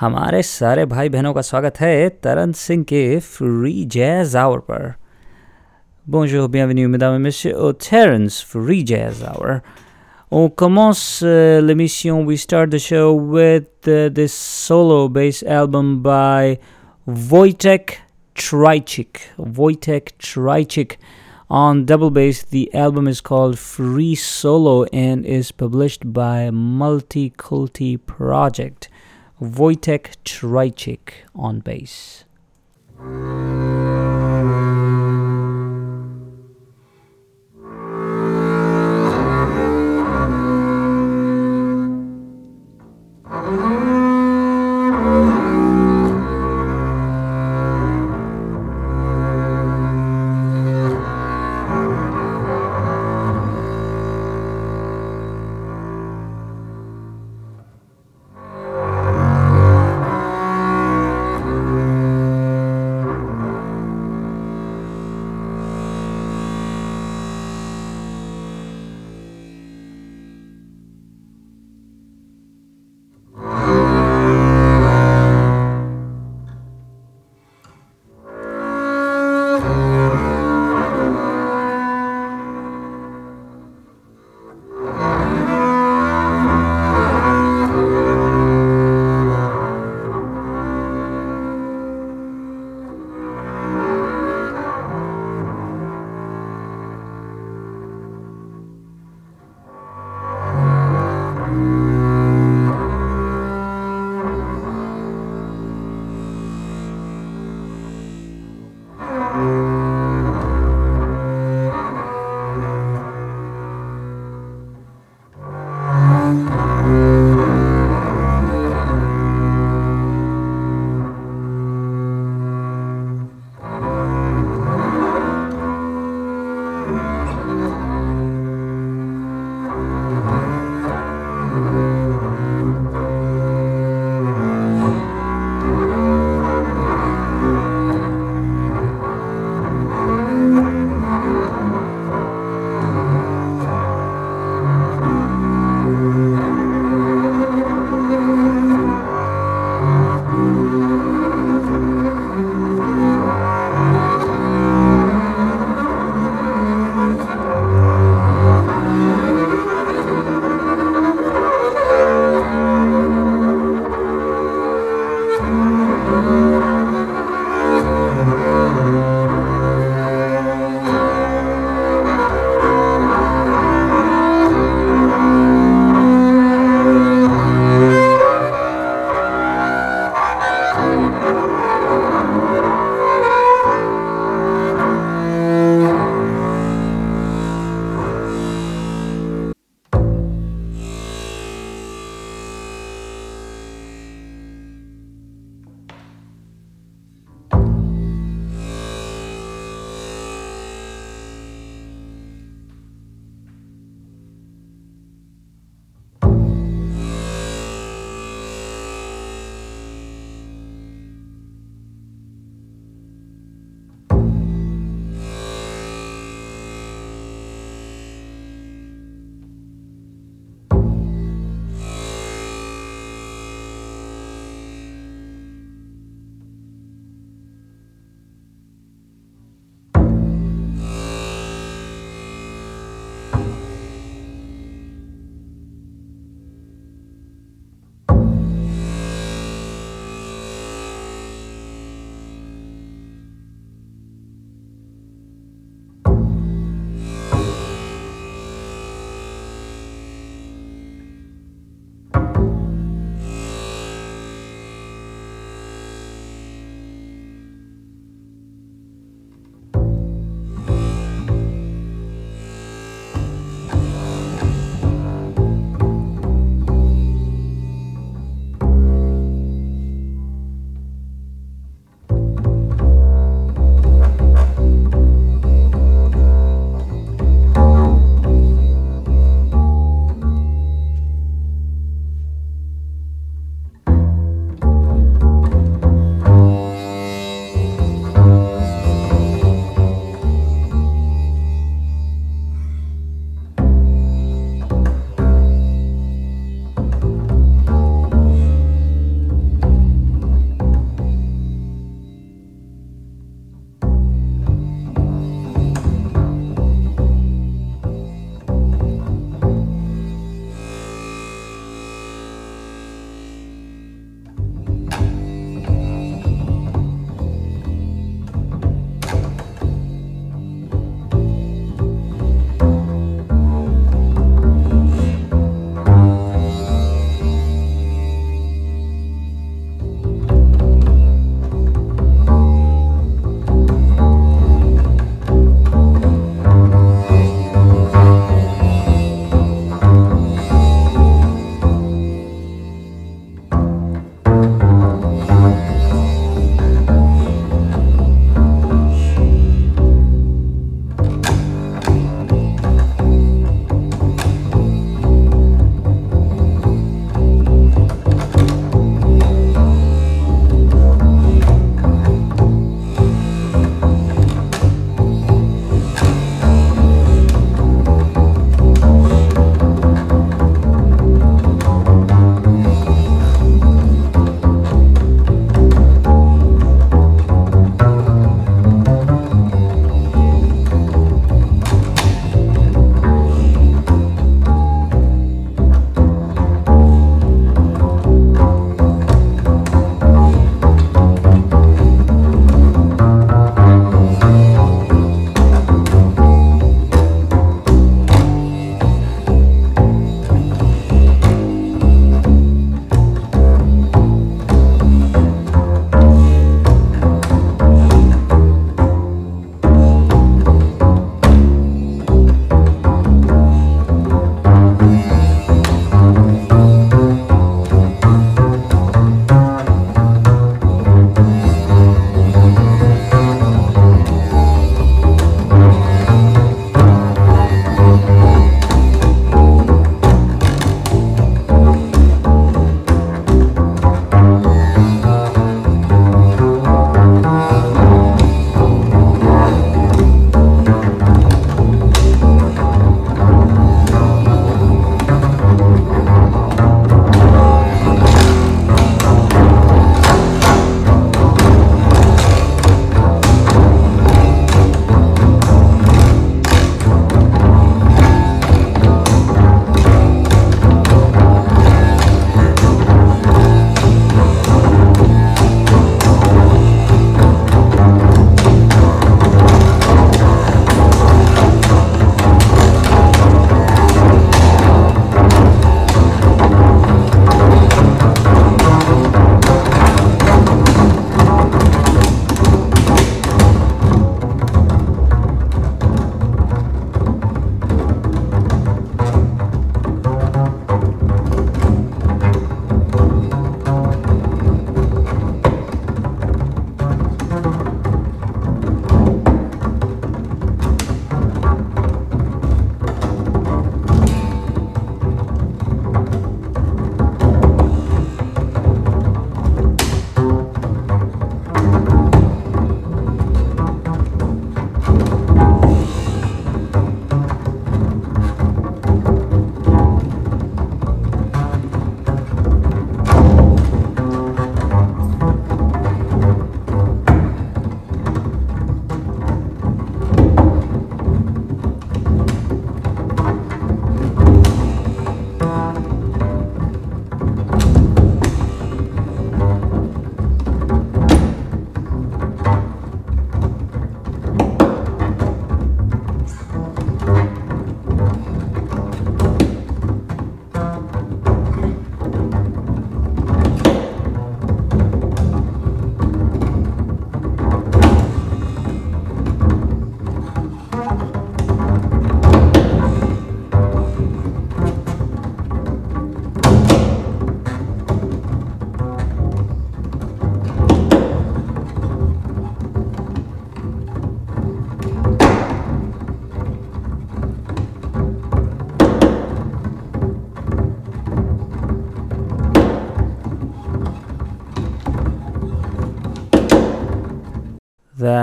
हमारे सारे भाई बहनों का स्वागत है तरन सिंह के फ्री जैज आवर पर Bonjour, bienvenue mesdames et messieurs au Taran's Free Jazz Hour. On commence uh, l'émission, we start the show with uh, this solo bass album by Wojtek Traczyk. Wojtek Traczyk on double bass. The album is called Free Solo and is published by Multikulti Project. Wojtek Traczyk on bass.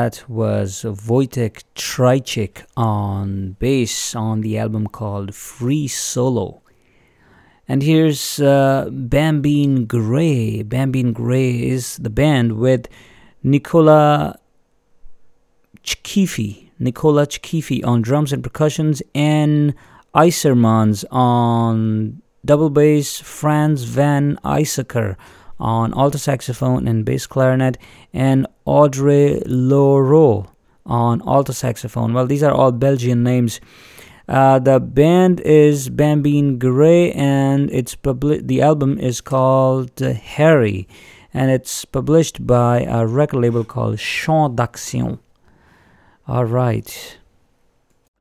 That was Wojtek Traczyk on bass on the album called Free Solo. And here's uh, Bambine Grey. Bambine Grey is the band with Nicola Chkifi. Nicola Chkifi on drums and percussions, and Isermans on double bass, Frans Van Isacker on alto saxophone and bass clarinet, and Audrey Lauro on alto saxophone. Well, these are all Belgian names. Uh, the band is Bambine Grey, and it's publi- the album is called uh, Harry, and it's published by a record label called Champ d'Action. All right.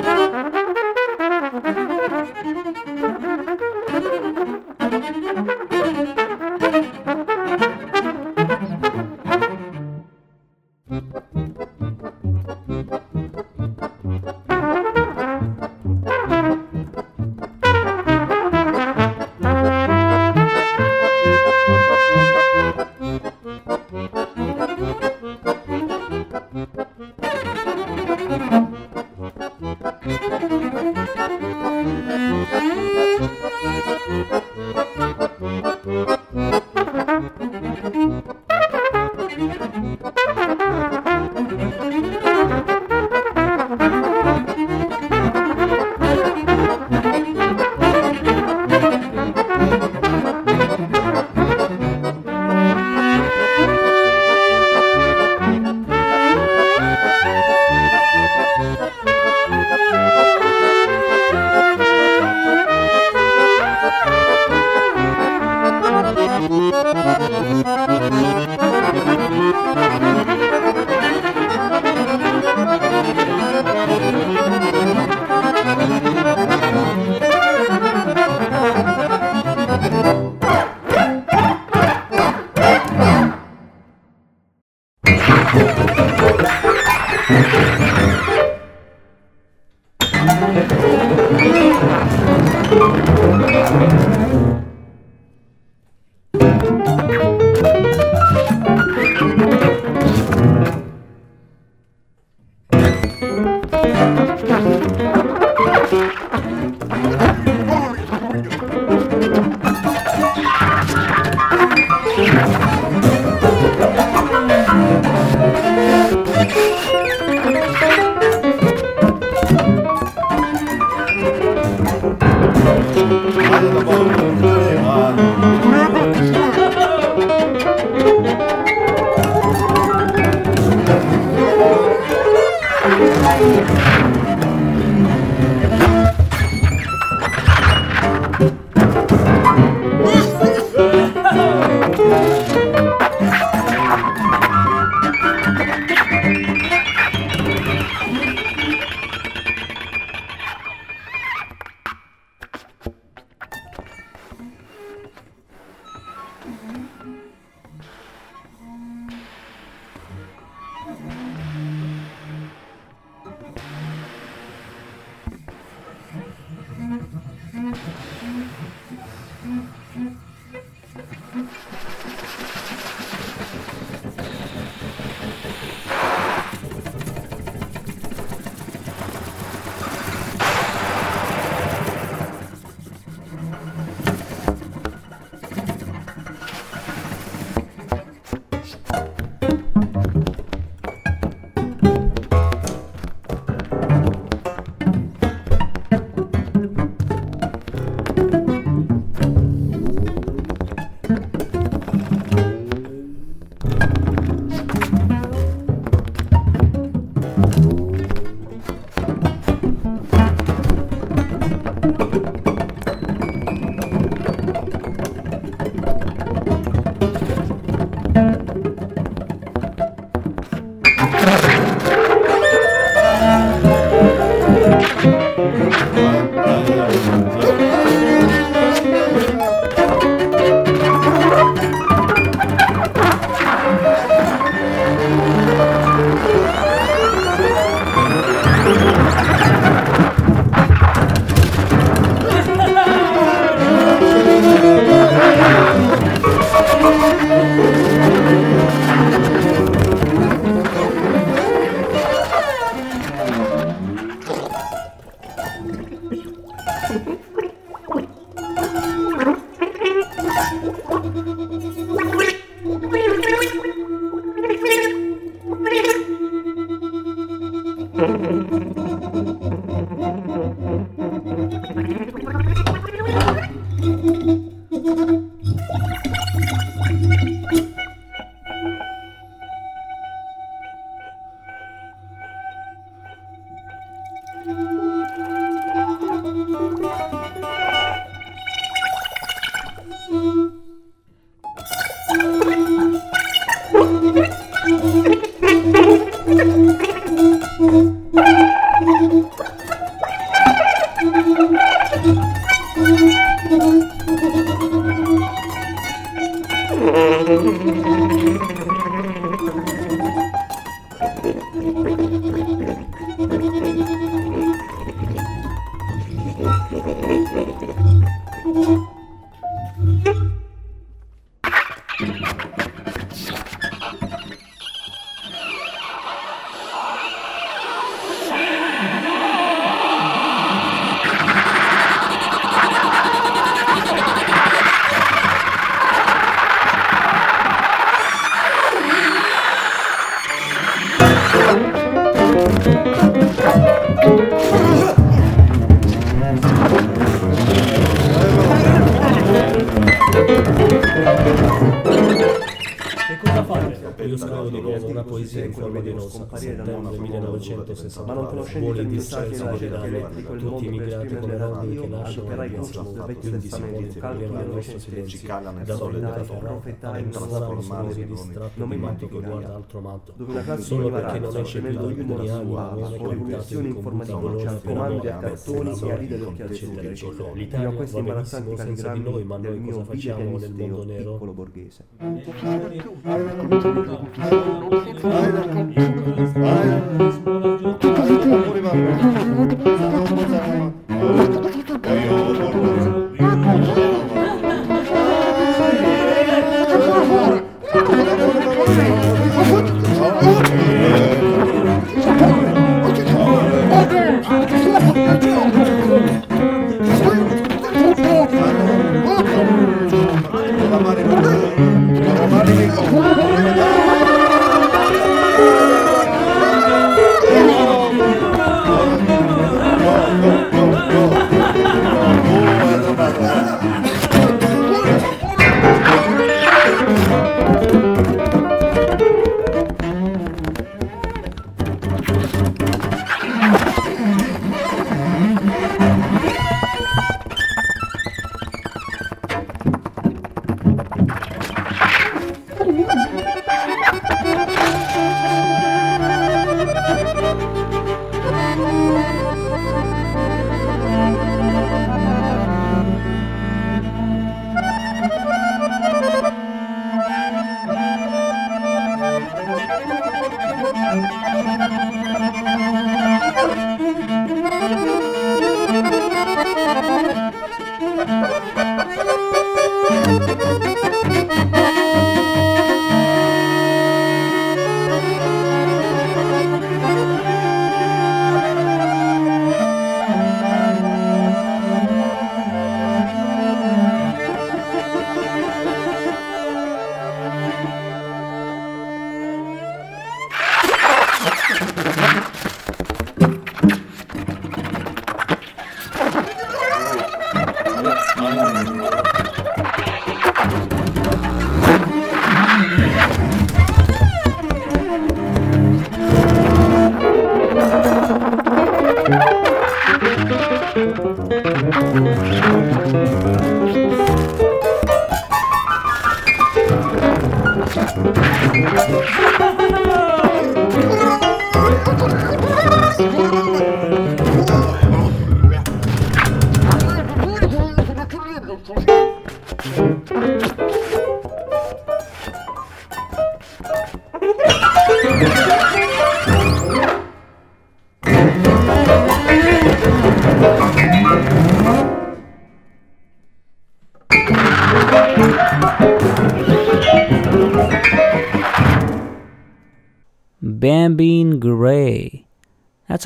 senza ma non conoscendo il messaggio elettrico il mondo per esprimere la radio adoperai contro il vecchio testamento calcolo innocente da ordinare profetare in trasformare in distratto non mi manti che guarda altro matto dove una classe solo perché non esce più da alcuni anni con rivoluzioni informative c'è al comando a cartoni e a ridere occhi al sud l'Italia va benissimo senza di noi ma noi cosa facciamo nel mondo nero? piccolo borghese.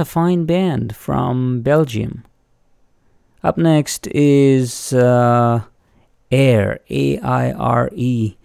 A fine band from Belgium. Up next is uh, Air, A I R E.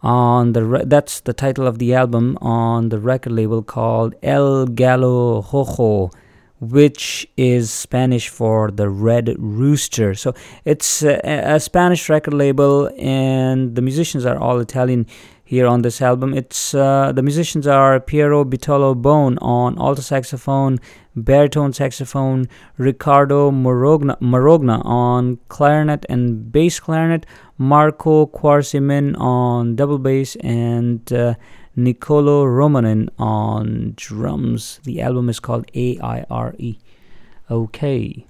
On the re- that's the title of the album on the record label called El Gallo Rojo, which is Spanish for the Red Rooster. So it's a, a Spanish record label, and the musicians are all Italian here on this album. It's uh, the musicians are Piero Bittolo Bon on alto saxophone, baritone saxophone, Ricardo Morogna, Morogna on clarinet and bass clarinet, Marco Quarcimin on double bass, and uh, Nicolo Romanin on drums. The album is called A I R E. Okay.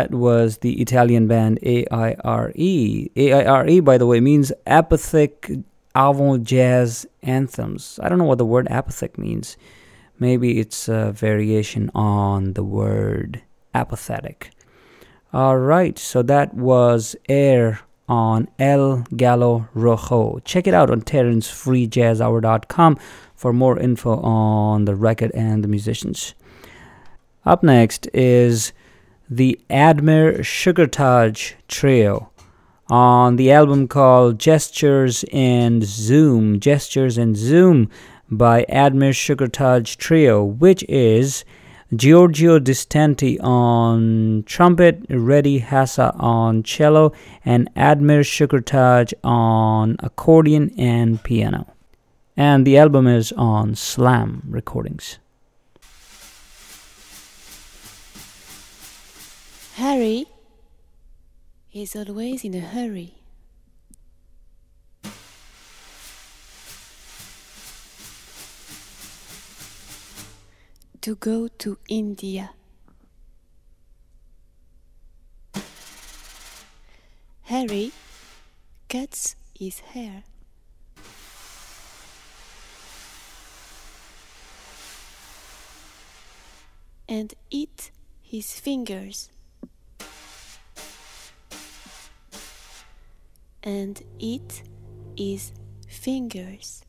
That was the Italian band AIRE. AIRE, by the way, means apathic avant jazz anthems. I don't know what the word apathic means. Maybe it's a variation on the word apathetic. All right, so that was Air on El Gallo Rojo. Check it out on TaransFreeJazzHour.com for more info on the record and the musicians. Up next is the Admir Shkurtaj Trio on the album called Gestures and Zoom. Gestures and Zoom by Admir Shkurtaj Trio, which is Giorgio Distante on trumpet, Redi Hasa on cello, and Admir Shkurtaj on accordion and piano. And the album is on Slam Recordings. Harry is always in a hurry. to go to India. Harry cuts his hair. And eat his fingers. And eat his fingers.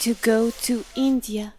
to go to India.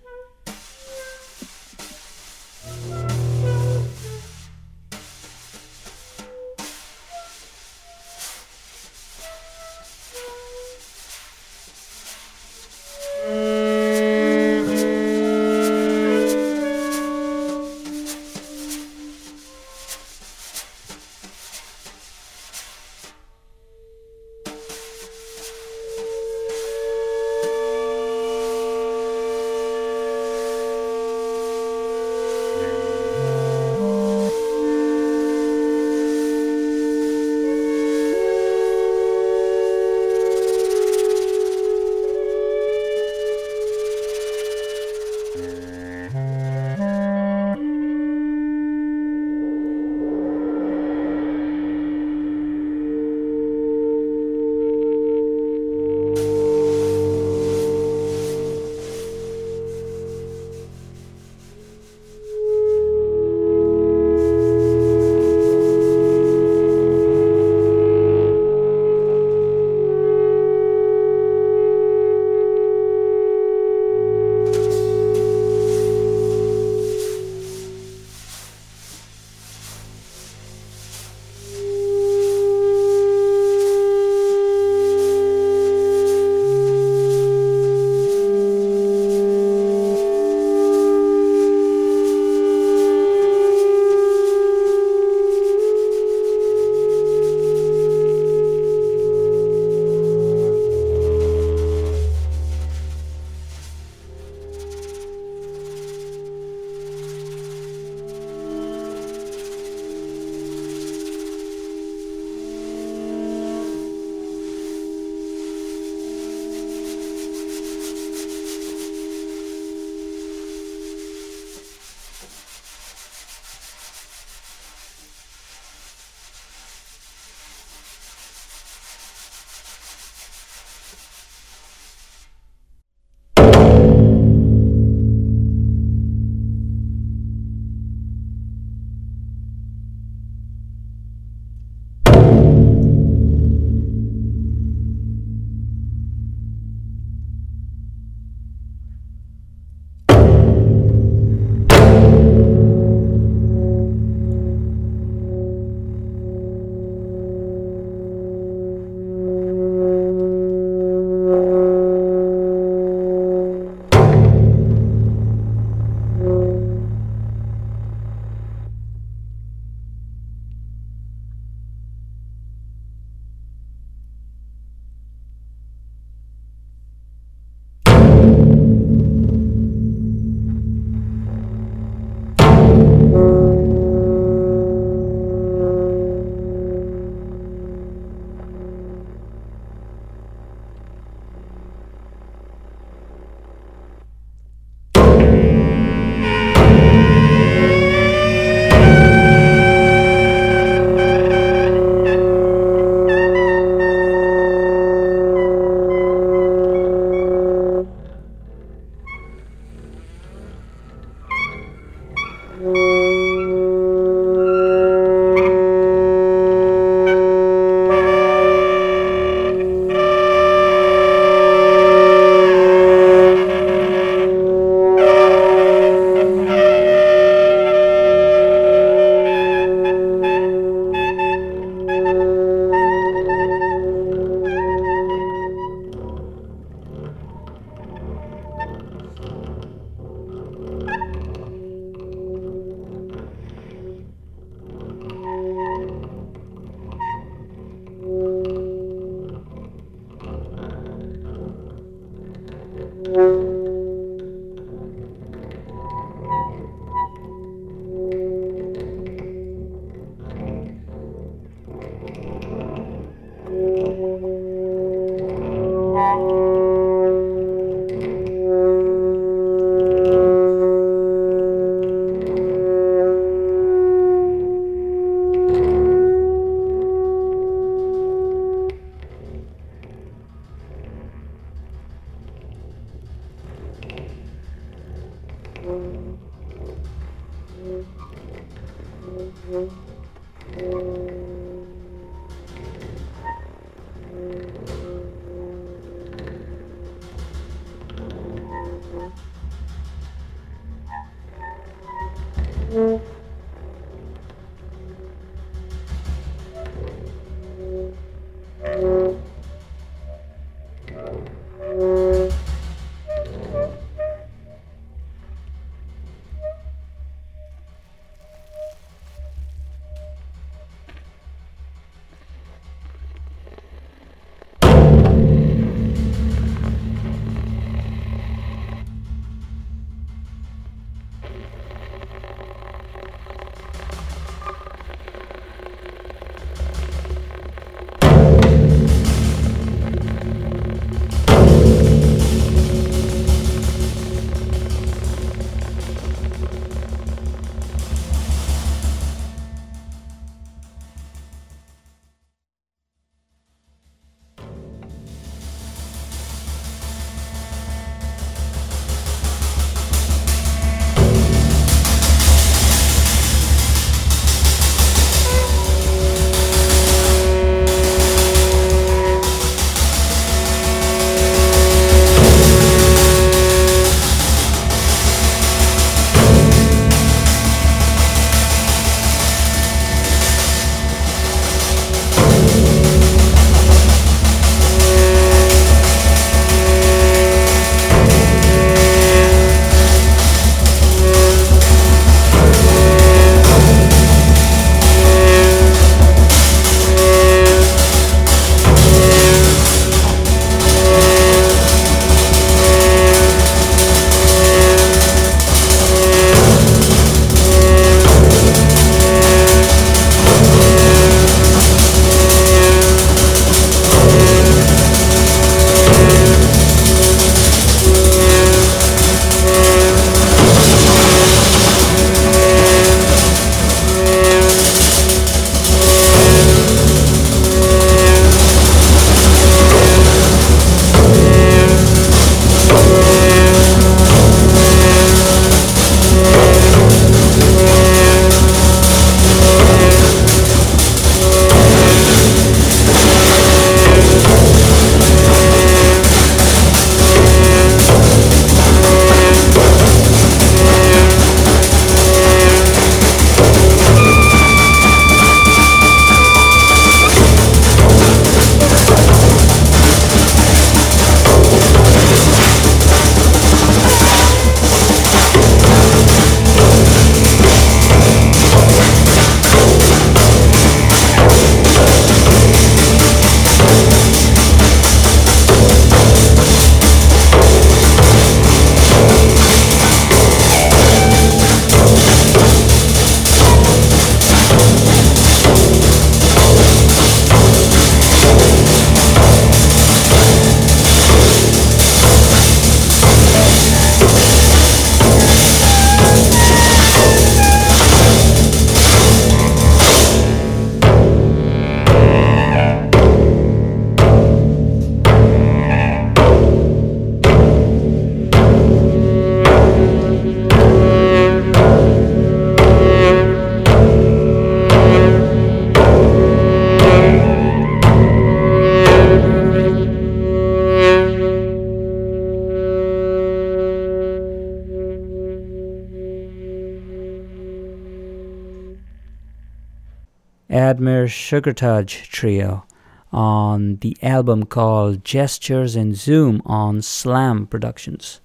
Admir Shkurtaj Trio on the album called Gestures and Zoom on Slam Productions.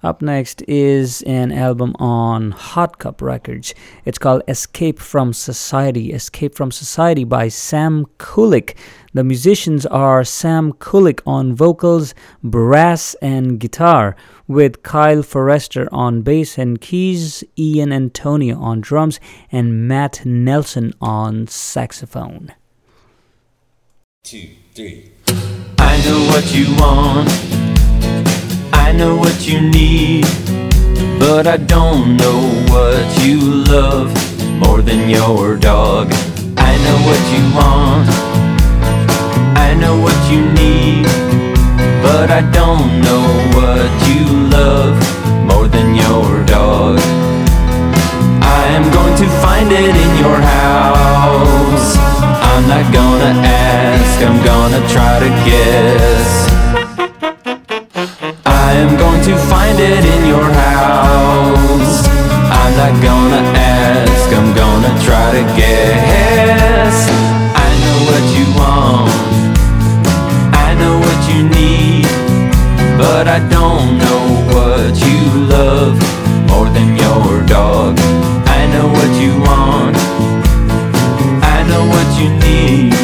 Up next is an album on Hot Cup Records. It's called Escape from Society. Escape from Society by Sam Kulik. The musicians are Sam Kulik on vocals, brass, and guitar, with Kyle Forrester on bass and keys, Ian Antonio on drums, and Matt Nelson on saxophone. Two, three. I know what you want. I know what you need, but I don't know what you love more than your dog. I know what you want, I know what you need, but I don't know what you love more than your dog. I am going to find it in your house. I'm not gonna ask, I'm gonna try to guess. To find it in your house. I'm not gonna ask, I'm gonna try to guess. I know what you want, I know what you need, but I don't know what you love more than your dog. I know what you want, I know what you need,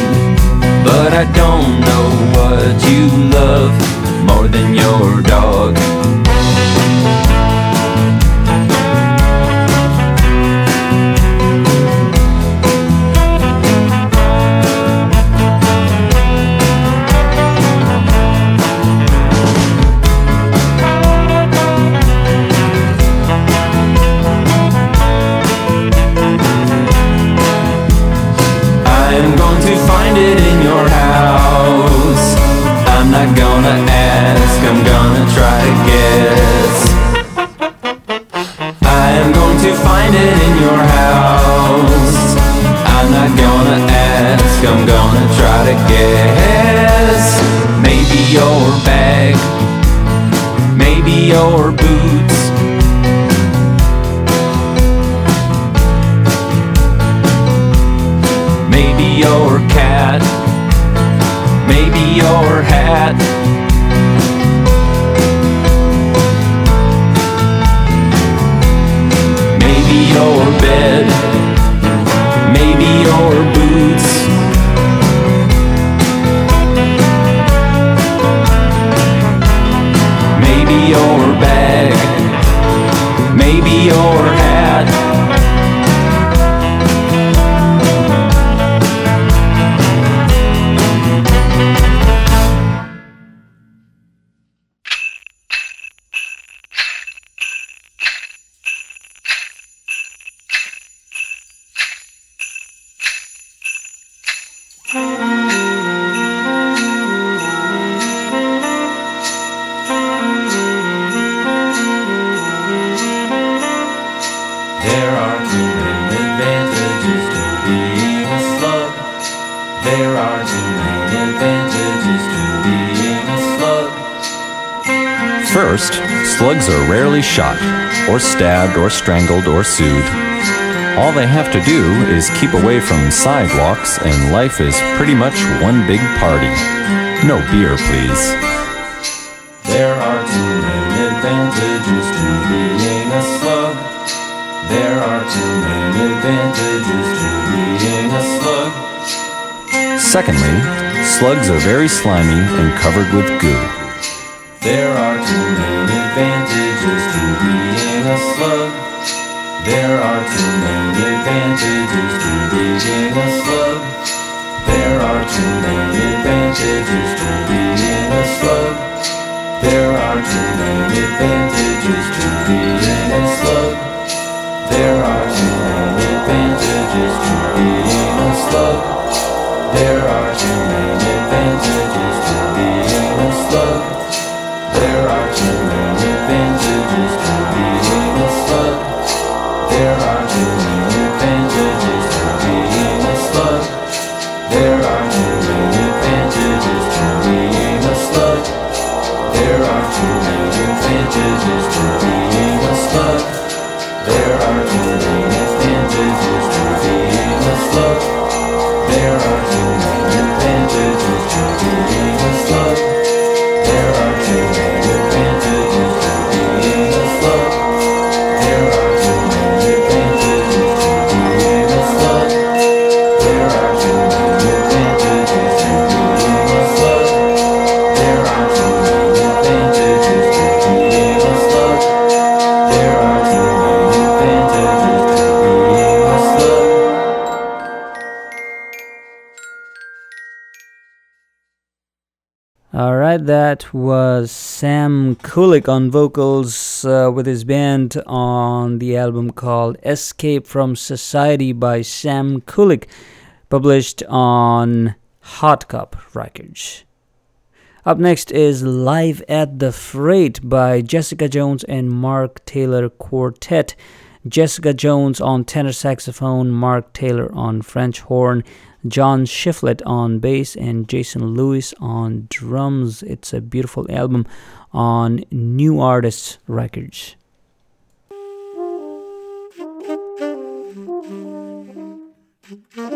but I don't know what you love more than your dog. Your or stabbed, or strangled, or soothed. All they have to do is keep away from sidewalks, and life is pretty much one big party. No beer, please. There are two main advantages to being a slug. There are two main advantages to being a slug. Secondly, slugs are very slimy and covered with goo. Two main advantages to being a slug. There are two main advantages to being a slug. There are two main advantages to being a slug. There are two main advantages to being a slug. There are two main advantages to being a slug. There are too many Sam Kulik on vocals uh, with his band on the album called Escape from Society by Sam Kulik, published on Hot Cup Records. Up next is Live at the Freight by Jessica Jones and Mark Taylor Quartet. Jessica Jones on tenor saxophone, Mark Taylor on French horn, John Shiflett on bass, and Jason Lewis on drums. It's a beautiful album on New Artists Records.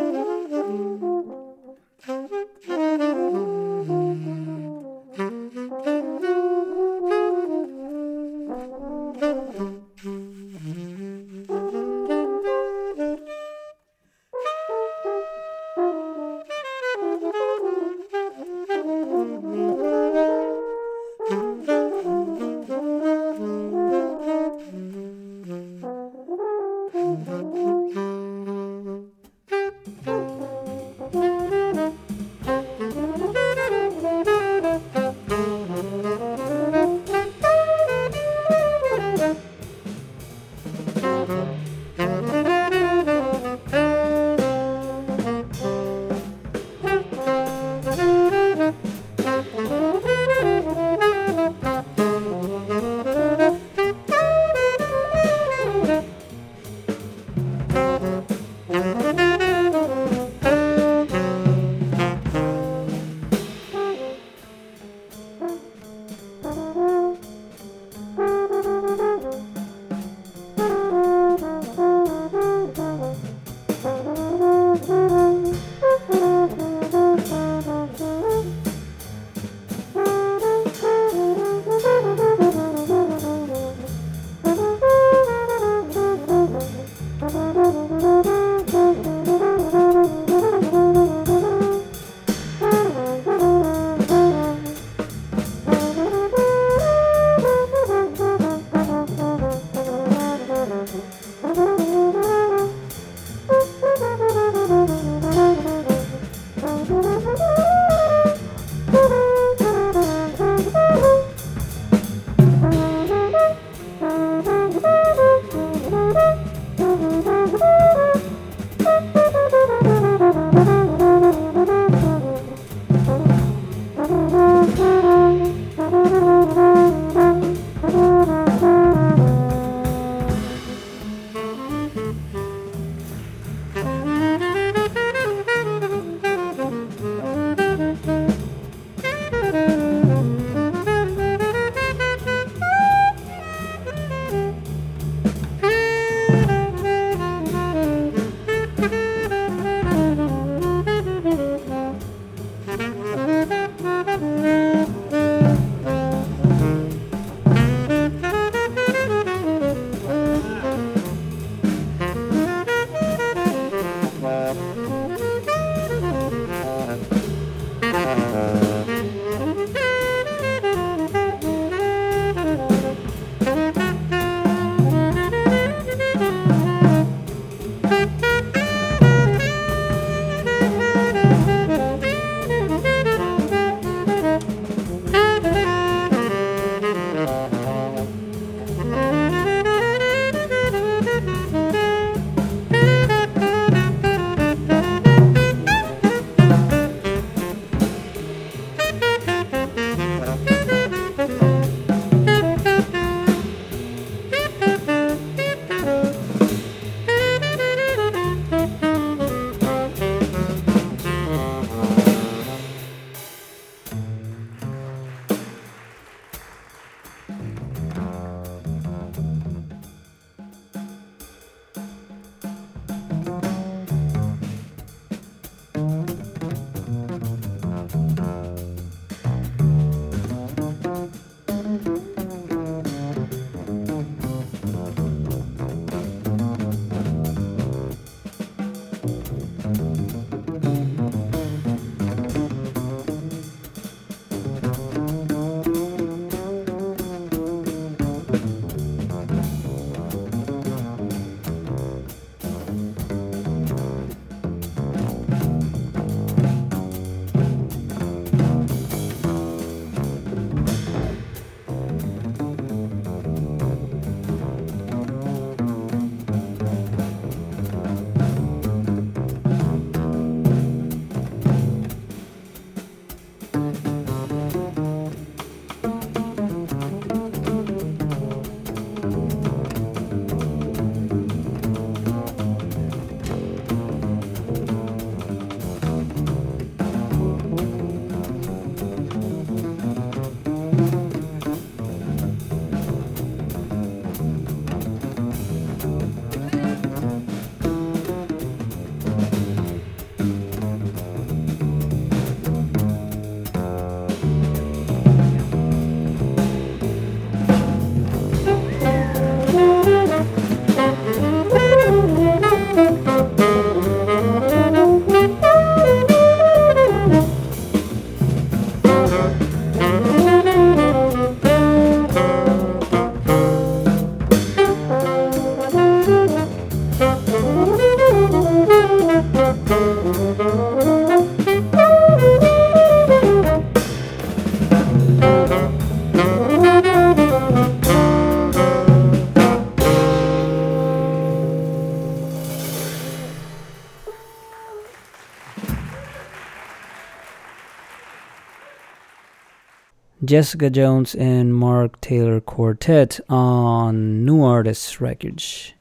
Jessica Jones and Mark Taylor Quartet on New Artists Records.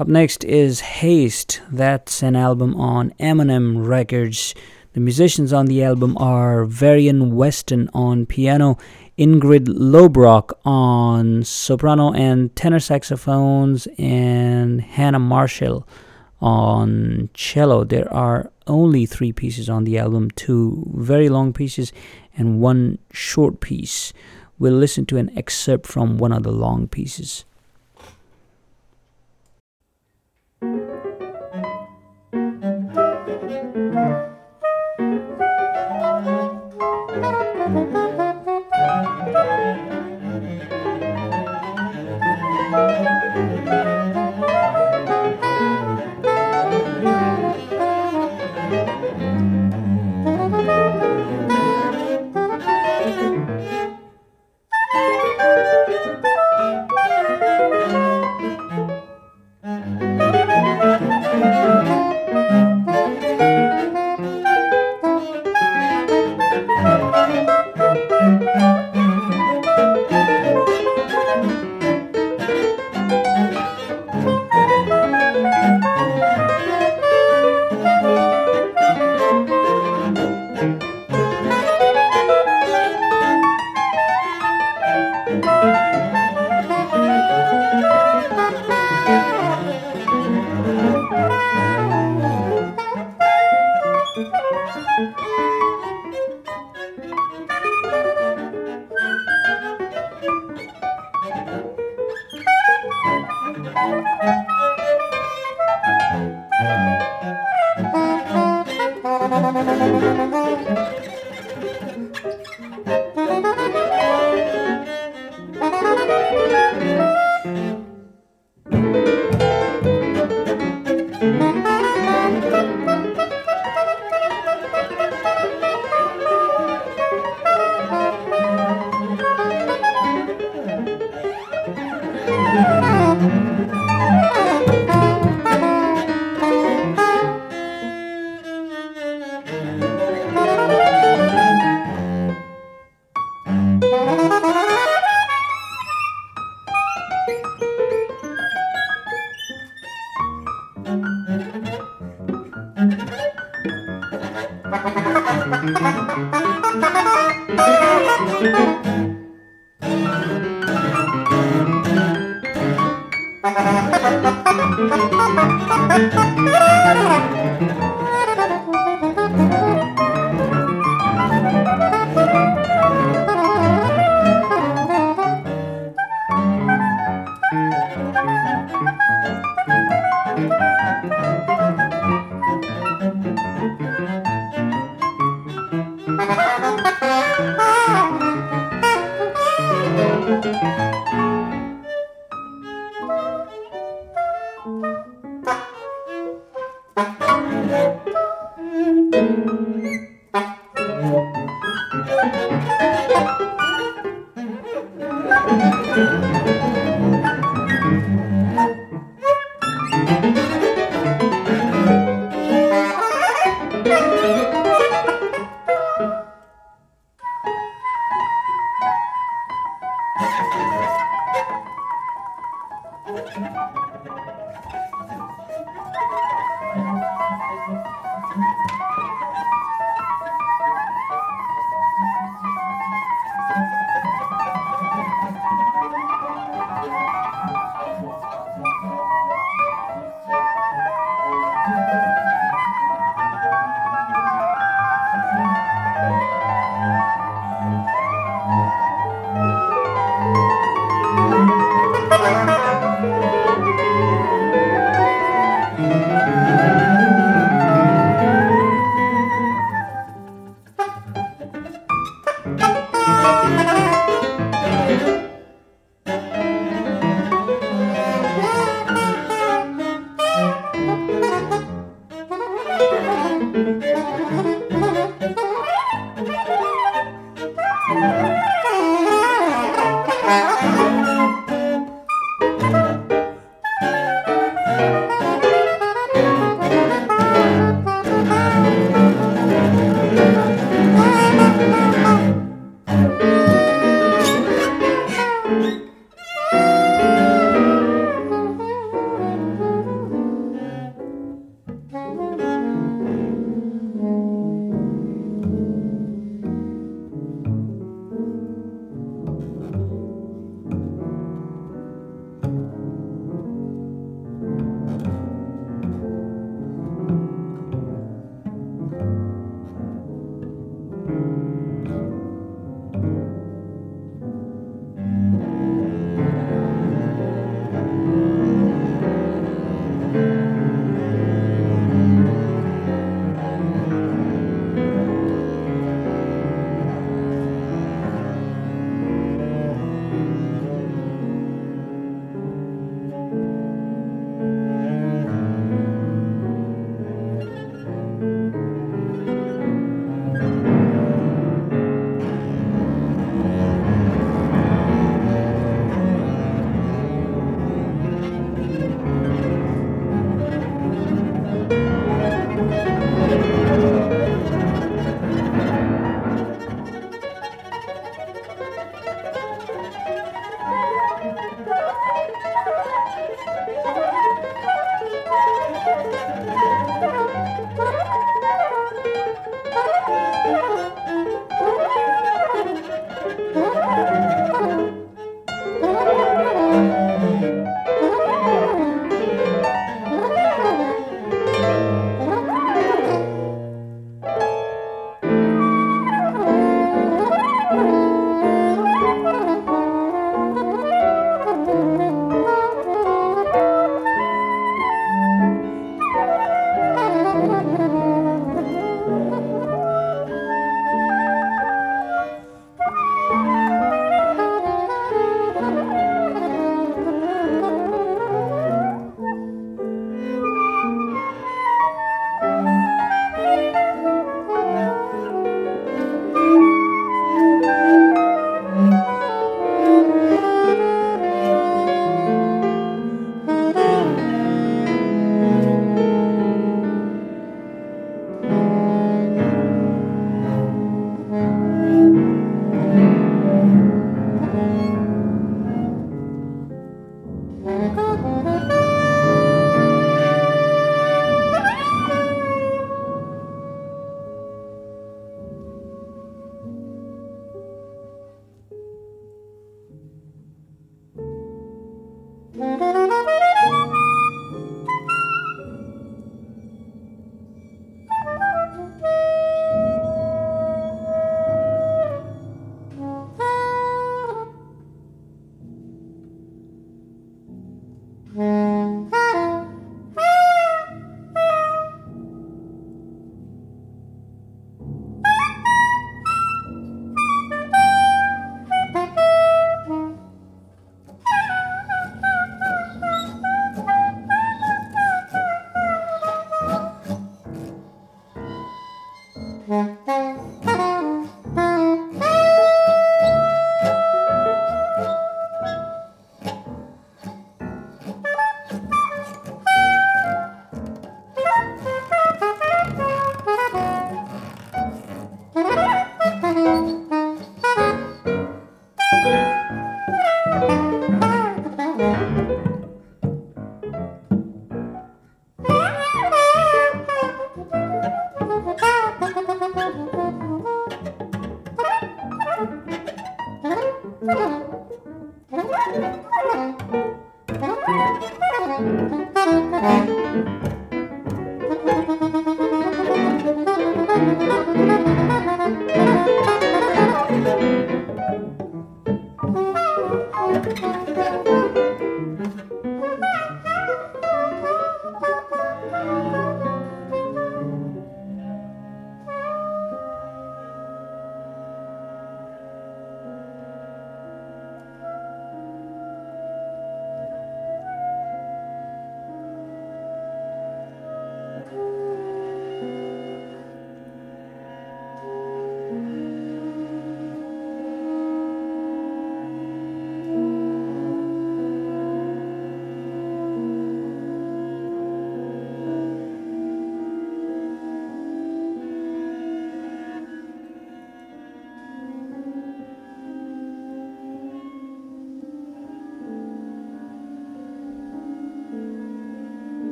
Up next is Haste. That's an album on Emanem Records. The musicians on the album are Veryan Weston on piano, Ingrid Laubrock on soprano and tenor saxophones, and Hannah Marshall on cello. There are only three pieces on the album two very long pieces and one short piece. We'll listen to an excerpt from one of the long pieces.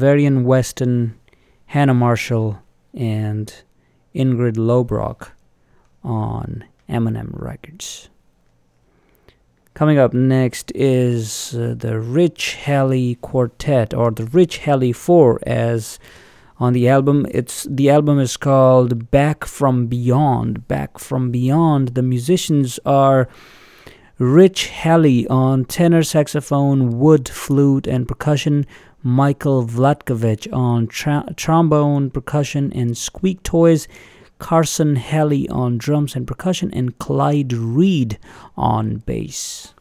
Veryan Weston, Hannah Marshall, and Ingrid Laubrock on Emanem Records. Coming up next is uh, the Rich Halley Quartet, or the Rich Halley Four, as on the album. It's the album is called Back from Beyond. Back from Beyond. The musicians are Rich Halley on tenor saxophone, wood, flute, and percussion. Michael Vlatkovich on tra- trombone, percussion, and squeak toys. Carson Halley on drums and percussion, and Clyde Reed on bass.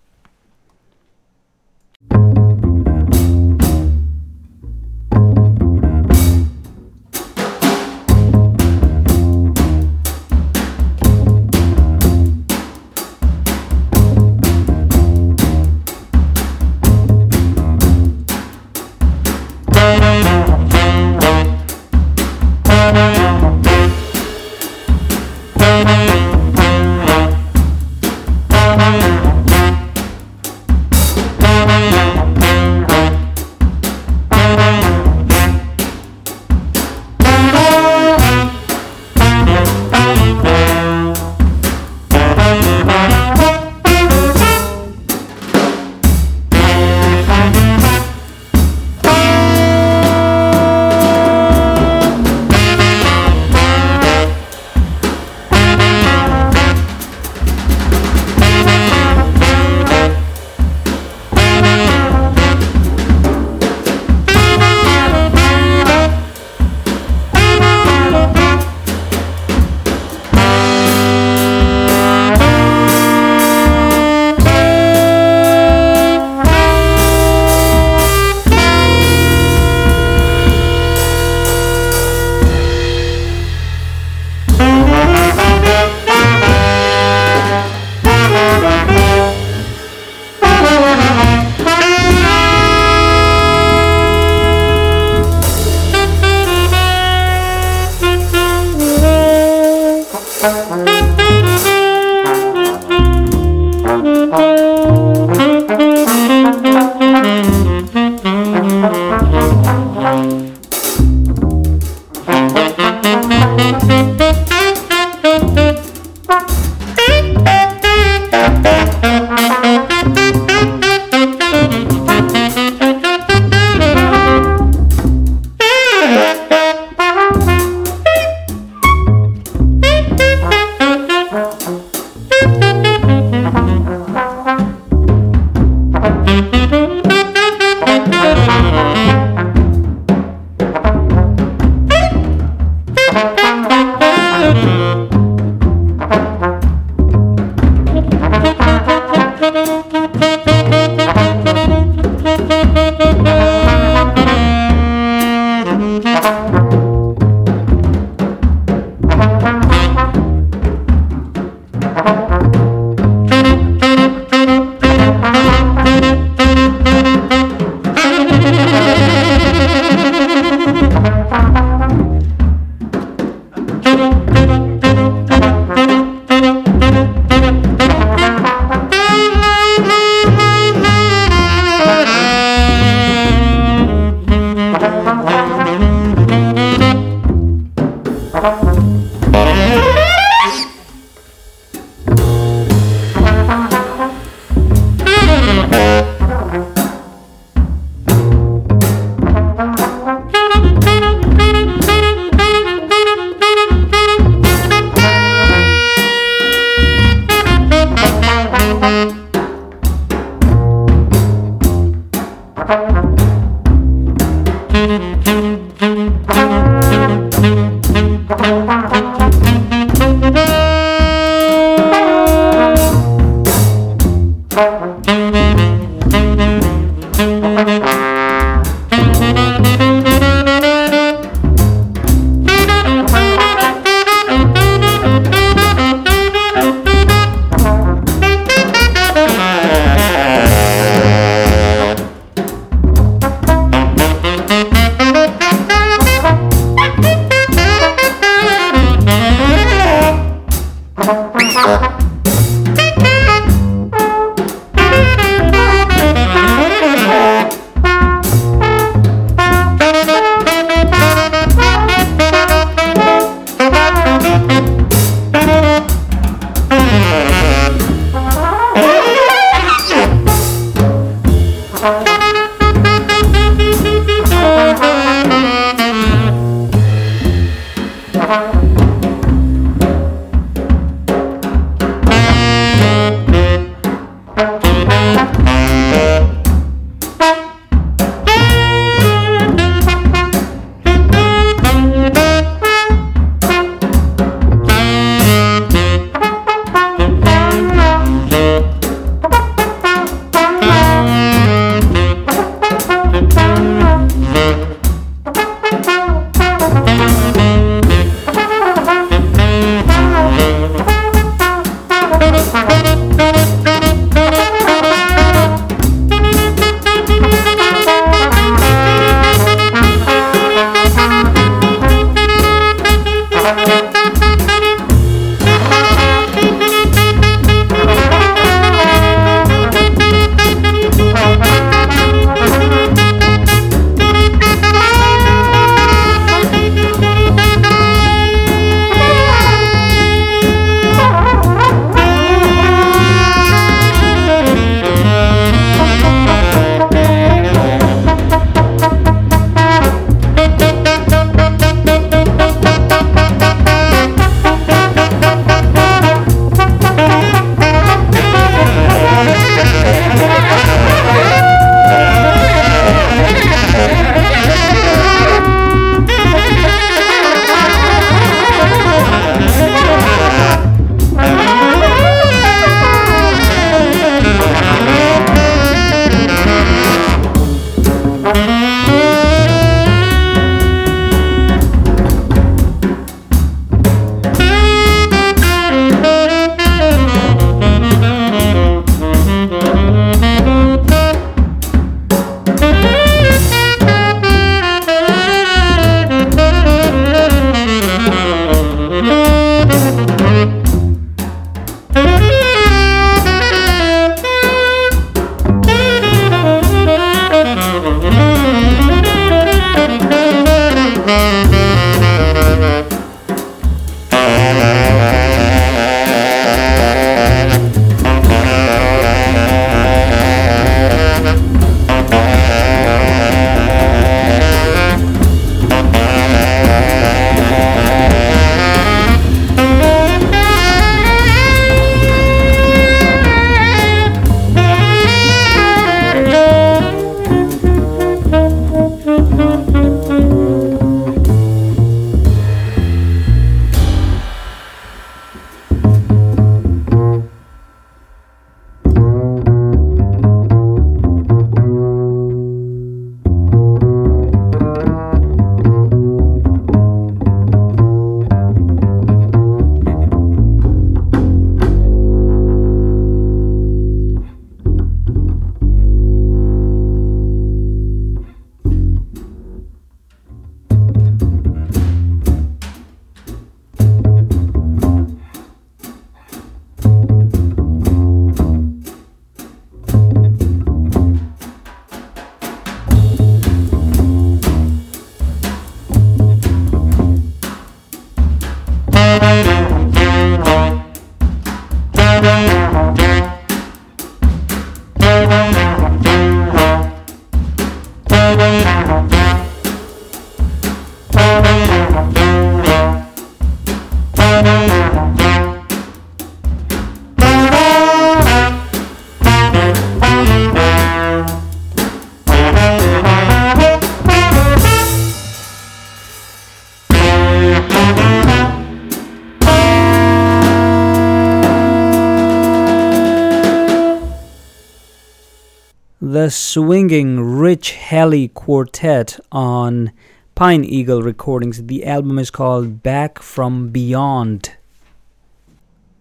Swinging Rich Halley Quartet on Pine Eagle Recordings. The album is called Back from Beyond.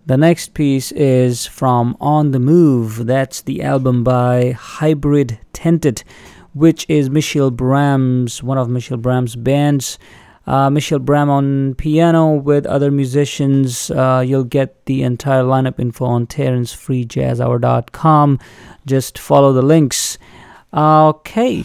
The next piece is from On the Move. That's the album by Hybrid Tented, which is Michel Bram's one of Michel Bram's bands. Uh, Michel Bram on piano with other musicians. Uh, you'll get the entire lineup info on TaransFreeJazzHour.com. Just follow the links. Okay.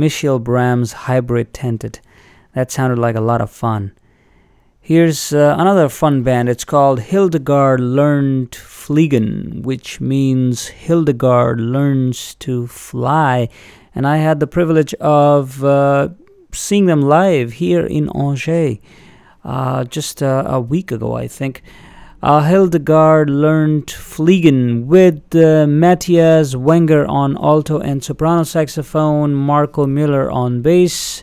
Michel Bram's Hybrid Tented. That sounded like a lot of fun. Here's uh, another fun band. It's called Hildegard Lernt Fliegen, which means Hildegard learns to fly. And I had the privilege of uh, seeing them live here in Angers uh, just a week ago, I think. Uh, Hildegard Lernt Fliegen with uh, Matthias Wenger on alto and soprano saxophone, Marco Müller on bass,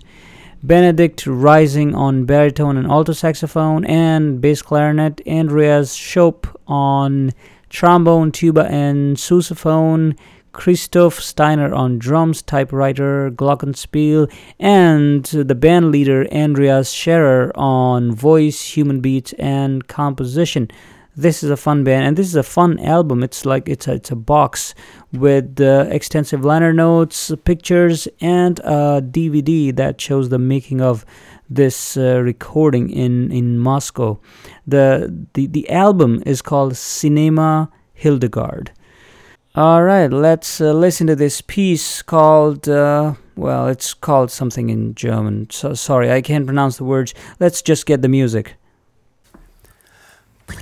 Benedikt Reising on baritone and alto saxophone, and bass clarinet, Andreas Tschopp on trombone, tuba, and sousaphone, Christoph Steiner on drums, typewriter, glockenspiel, and the band leader Andreas Schaerer on voice, human beats, and composition. This is a fun band, and this is a fun album. It's like it's a, it's a box with uh, extensive liner notes, pictures, and a DVD that shows the making of this uh, recording in in Moscow. The, the the album is called Cinema Hildegard. All right, let's uh, listen to this piece called, uh, well, it's called something in German. So, sorry, I can't pronounce the words. Let's just get the music.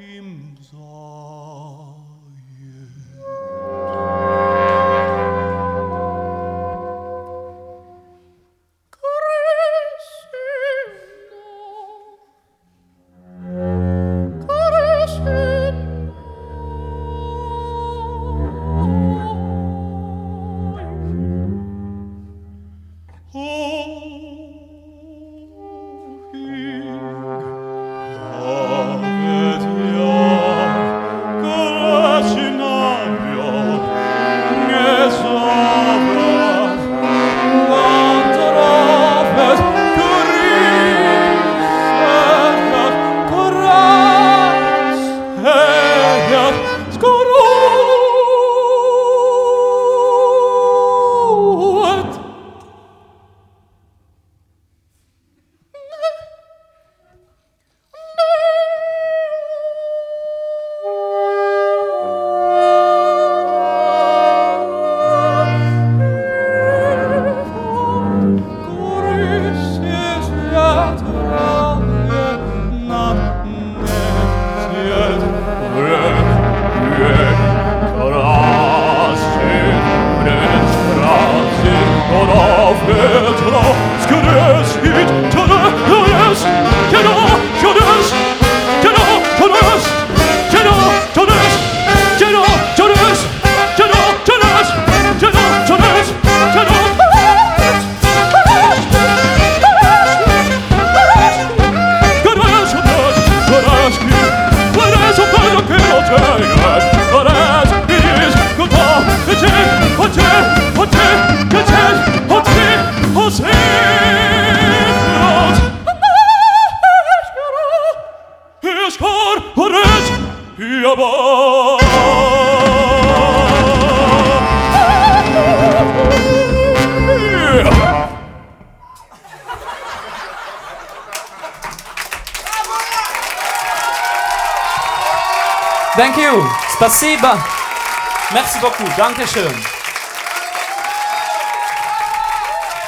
Komm Spasiba. Merci beaucoup. Dankeschön.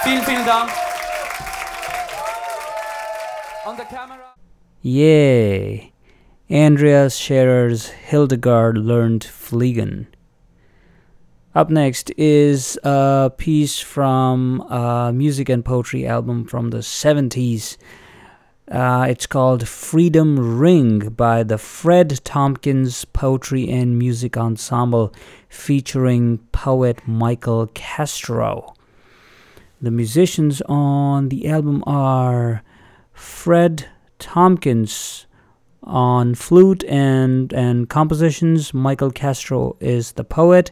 Vielen, vielen Dank. On the camera. Yay! Andreas Schaerer's Hildegard Lernt Fliegen. Up next is a piece from a music and poetry album from the 70s. Uh, it's called Freedom Ring by the Fred Tompkins Poetry and Music Ensemble featuring poet Michael Castro. The musicians on the album are Fred Tompkins on flute and, and compositions. Michael Castro is the poet.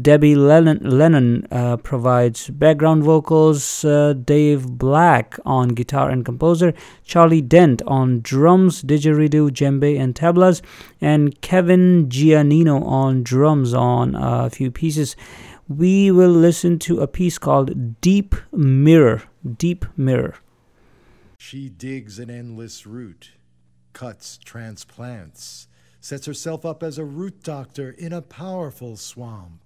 Debbie Lennon, Lennon uh, provides background vocals. Uh, Dave Black on guitar and composer. Charlie Dent on drums, didgeridoo, djembe, and tablas. And Kevin Giannino on drums on a few pieces. We will listen to a piece called Deep Mirror. Deep Mirror. She digs an endless root, cuts transplants, sets herself up as a root doctor in a powerful swamp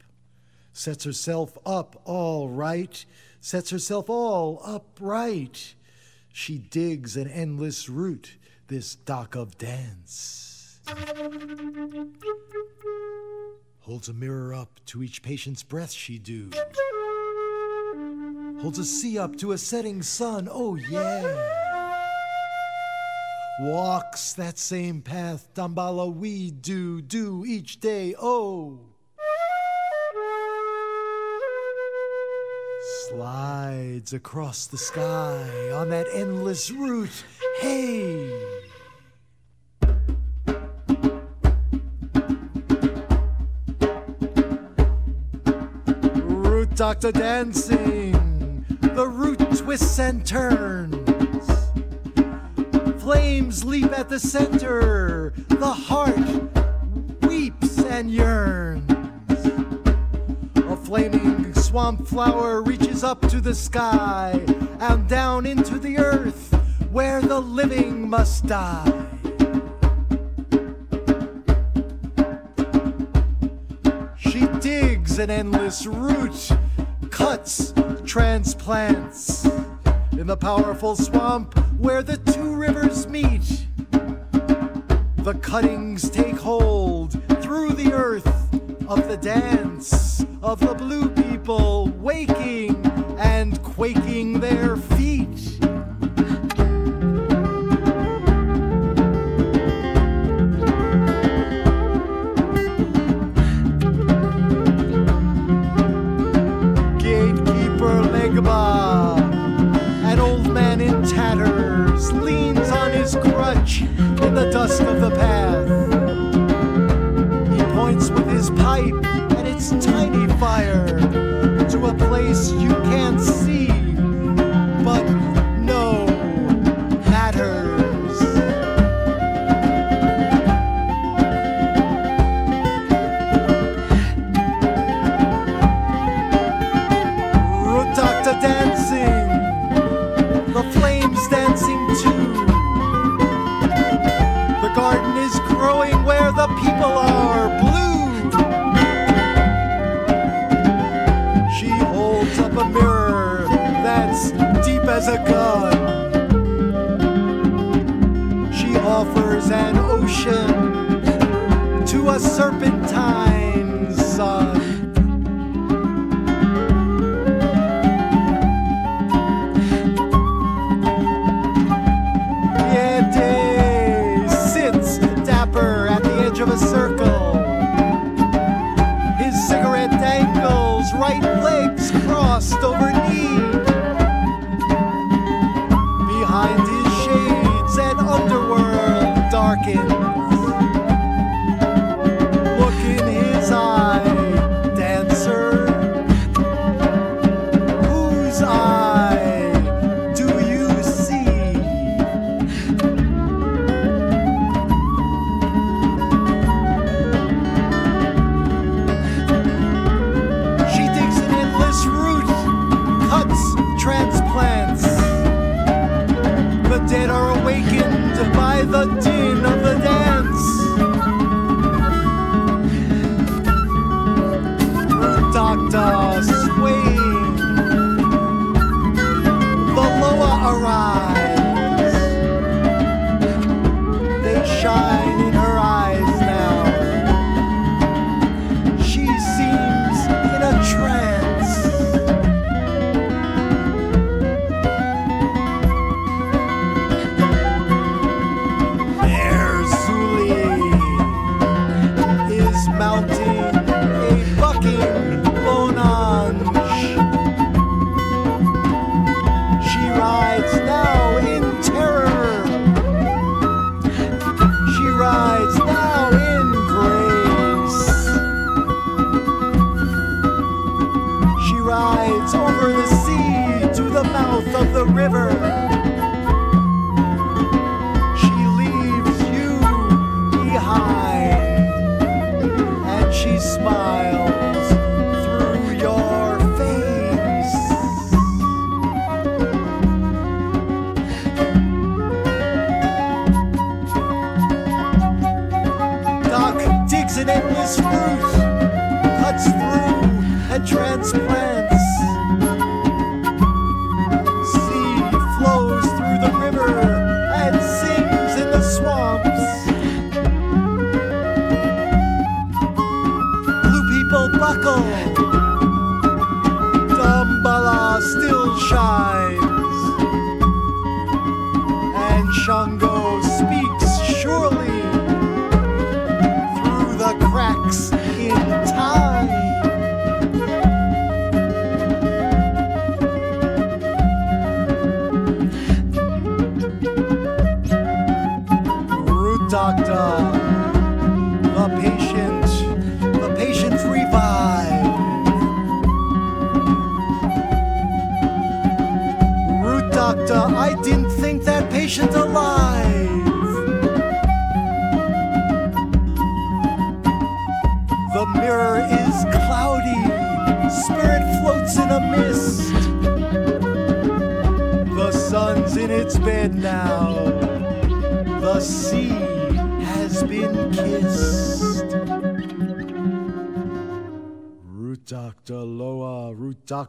sets herself up all right, sets herself all upright. She digs an endless route, this dock of dance. Holds a mirror up to each patient's breath she do. Holds a sea up to a setting sun, oh yeah. Walks that same path Dambala we do, do each day, oh. Slides across the sky on that endless route. Hey! Root Doctor dancing, the root twists and turns. Flames leap at the center, the heart weeps and yearns. A flaming swamp flower reaches up to the sky and down into the earth where the living must die. She digs an endless root, cuts, transplants in the powerful swamp where the two rivers meet. The cuttings take hold through the earth of the dance of the blue people waking and quaking their feet. Gatekeeper Legba, an old man in tatters, leans on his crutch in the dusk of the path. He points with his pipe place you can't to a serpentine uh, sun. Sits dapper at the edge of a circle. His cigarette dangles, right legs crossed over knee. Behind his shades, an underworld darkens.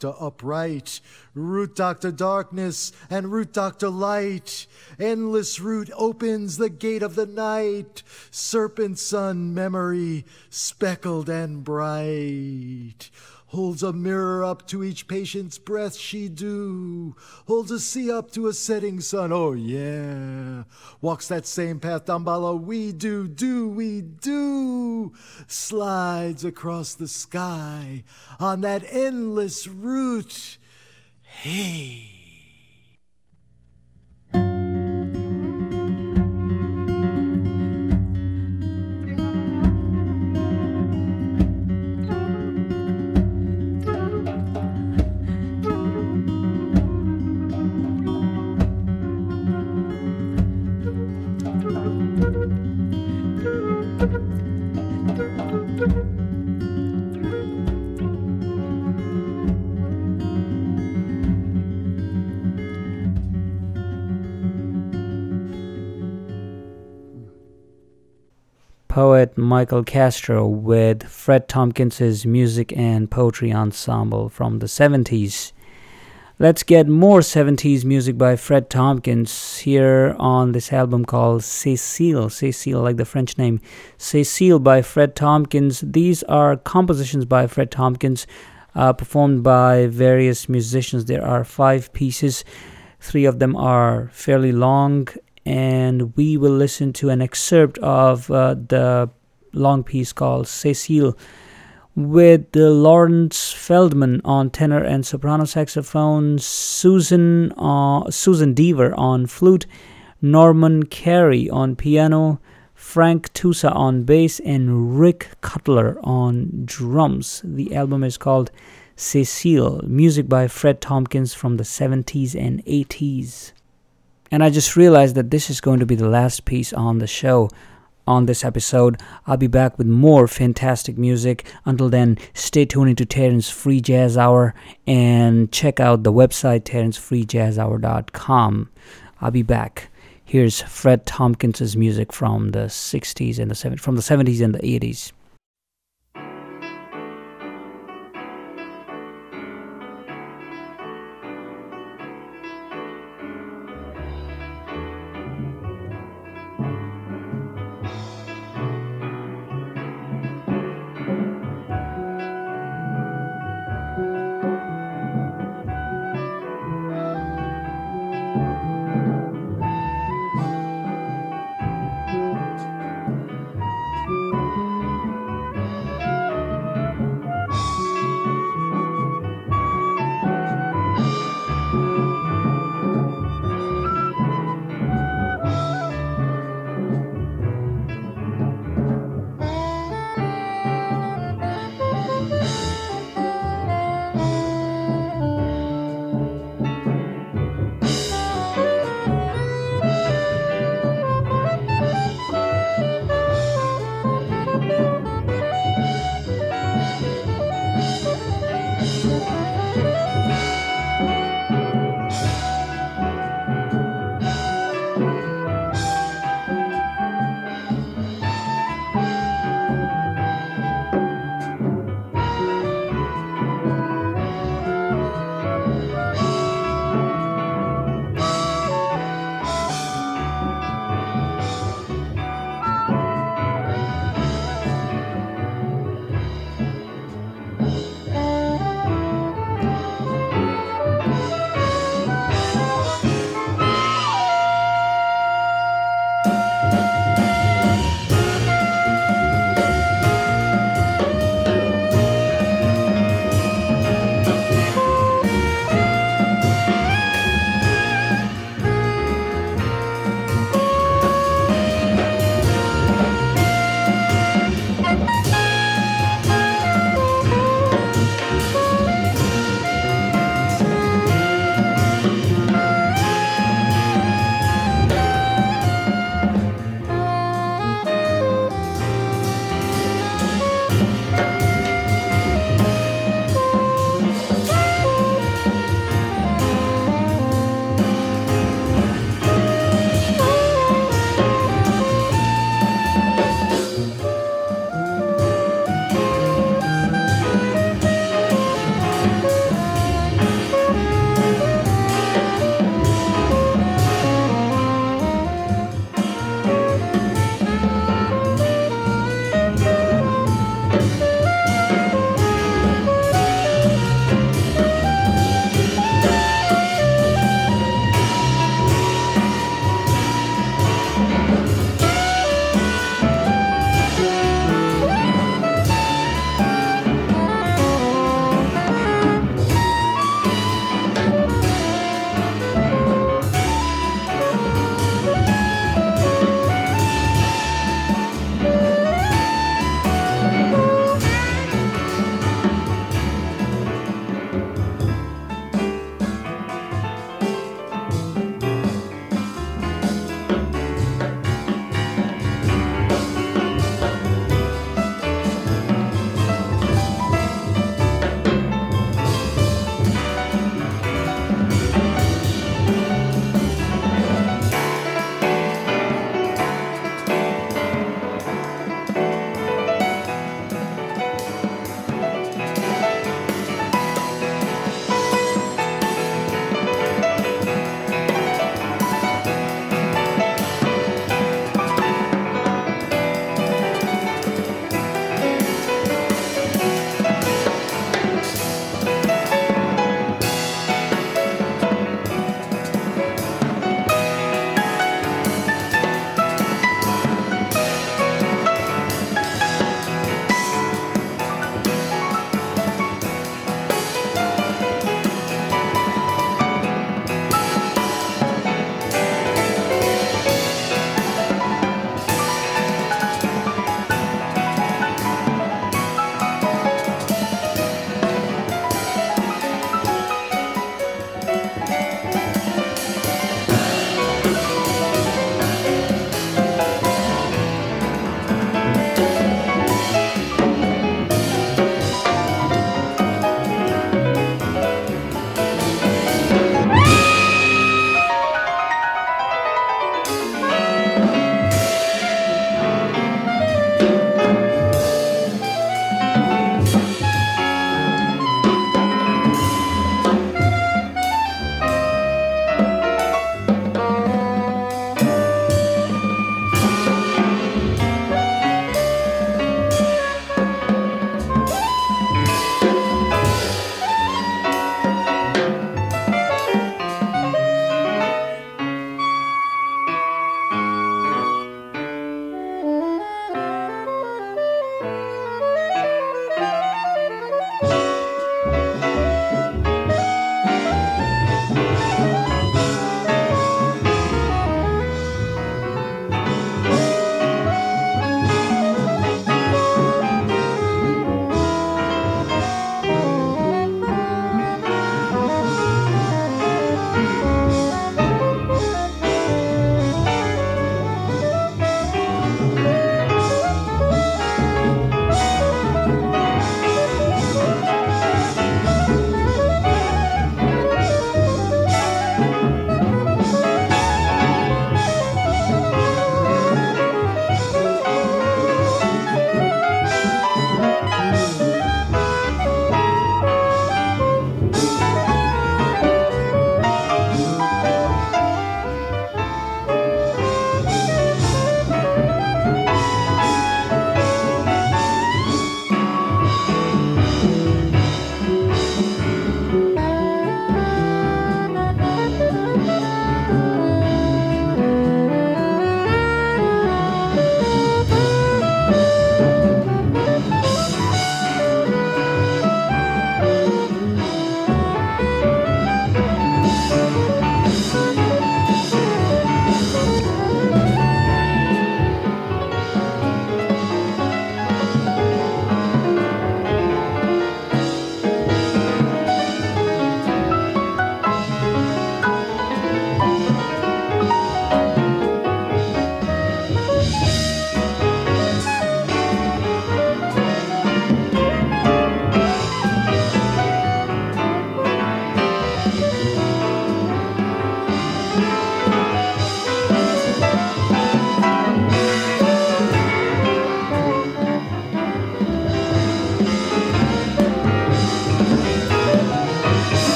Doctor Upright, Root Doctor Darkness, and Root Doctor Light. Endless root opens the gate of the night. Serpent Sun memory, speckled and bright. Holds a mirror up to each patient's breath she do. Holds a sea up to a setting sun, oh yeah. Walks that same path Dambala we do, do we do. Slides across the sky on that endless route. Hey. Poet Michael Castro with Fred Tompkins's music and poetry ensemble from the 70s. Let's get more 70s music by Fred Tompkins here on this album called Cecile. Cecile, like the French name. Cecile by Fred Tompkins. These are compositions by Fred Tompkins uh, performed by various musicians. There are five pieces, three of them are fairly long, and we will listen to an excerpt of uh, the long piece called Cecile with uh, Lawrence Feldman on tenor and soprano saxophone, Susan uh, Susan Deaver on flute, Norman Carey on piano, Frank Tusa on bass, and Rick Cutler on drums. The album is called Cecile, music by Fred Tompkins from the 70s and 80s. And I just realized that this is going to be the last piece on the show on this episode. I'll be back with more fantastic music. Until then, stay tuned into Taran's Free Jazz Hour and check out the website TaransFreeJazzHour.com. I'll be back. Here's Fred Tompkins's music from the 60s and the 70s, from the 70s and the 80s.